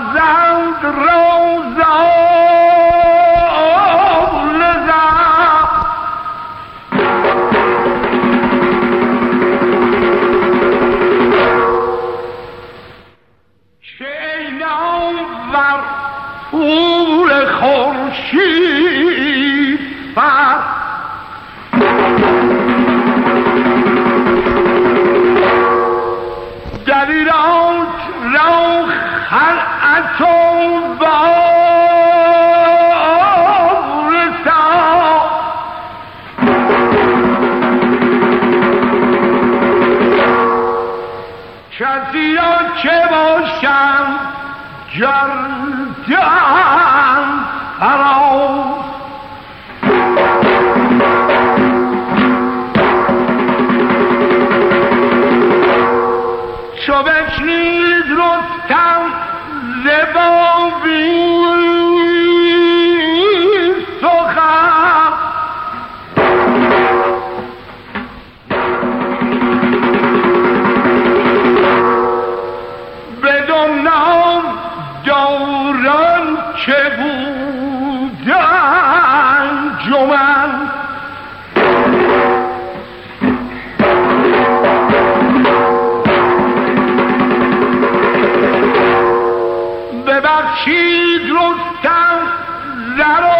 فرزند روزا. گردن فراز چو بشنید رستم ببخشید رستم زر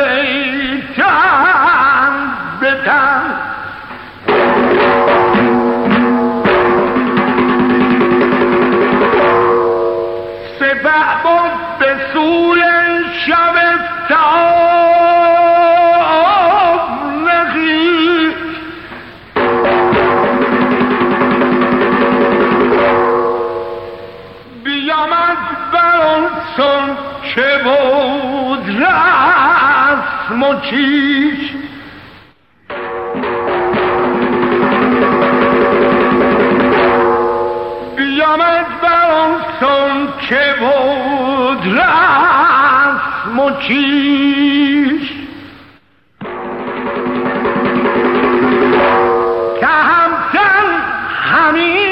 چه بود رسم و کیش بیامد برانسان چه بود رسم و چیش که همتن همین